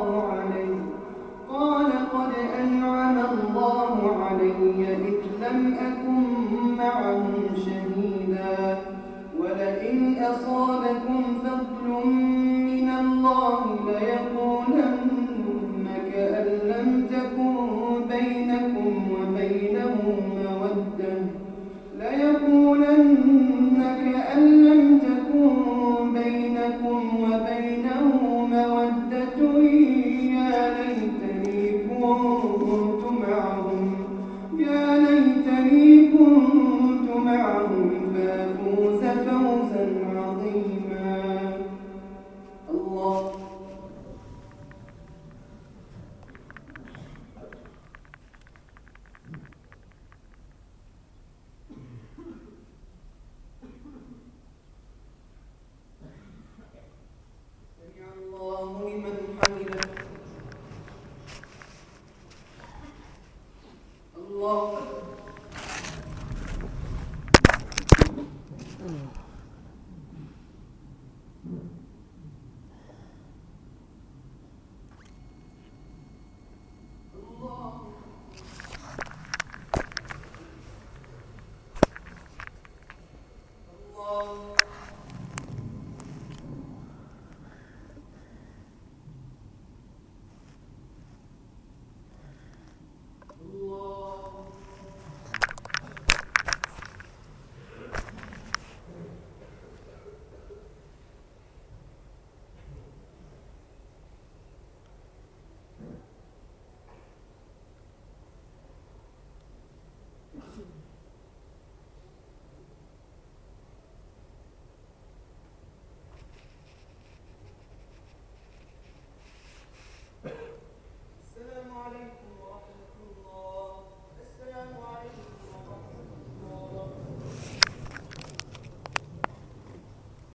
الله علي قال قد أنعم الله علي إذ لم أكن معهم شهيدا. ولئن أصابكم فضل